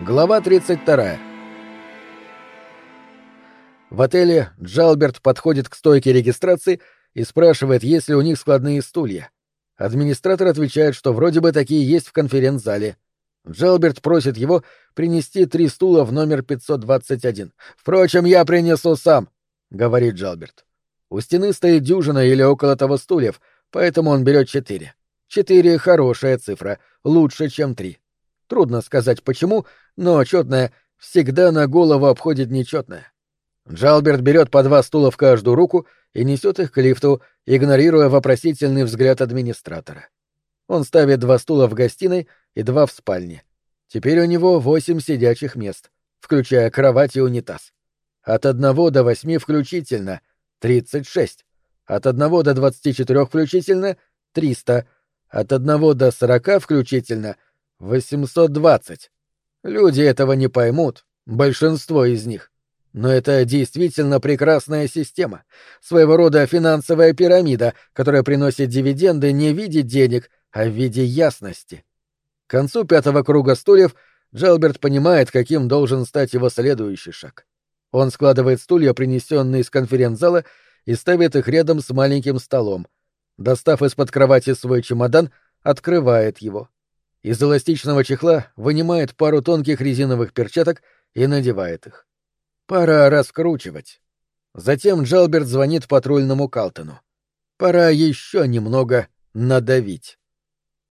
Глава 32. В отеле Джалберт подходит к стойке регистрации и спрашивает, есть ли у них складные стулья. Администратор отвечает, что вроде бы такие есть в конференц-зале. Джалберт просит его принести три стула в номер 521. «Впрочем, я принесу сам», — говорит Джалберт. У стены стоит дюжина или около того стульев, поэтому он берет четыре. Четыре — хорошая цифра, лучше, чем три. Трудно сказать почему, но четное всегда на голову обходит нечетное. Джалберт берет по два стула в каждую руку и несет их к лифту, игнорируя вопросительный взгляд администратора. Он ставит два стула в гостиной и два в спальне. Теперь у него восемь сидячих мест, включая кровать и унитаз. От одного до восьми включительно — тридцать шесть. От одного до двадцати четырех включительно — триста. От одного до сорока включительно — 820. Люди этого не поймут, большинство из них. Но это действительно прекрасная система, своего рода финансовая пирамида, которая приносит дивиденды не в виде денег, а в виде ясности. К концу пятого круга стульев Джелберт понимает, каким должен стать его следующий шаг. Он складывает стулья, принесенные из конференц-зала, и ставит их рядом с маленьким столом. Достав из-под кровати свой чемодан, открывает его. Из эластичного чехла вынимает пару тонких резиновых перчаток и надевает их. Пора раскручивать. Затем Джалберт звонит патрульному Калтону. Пора еще немного надавить.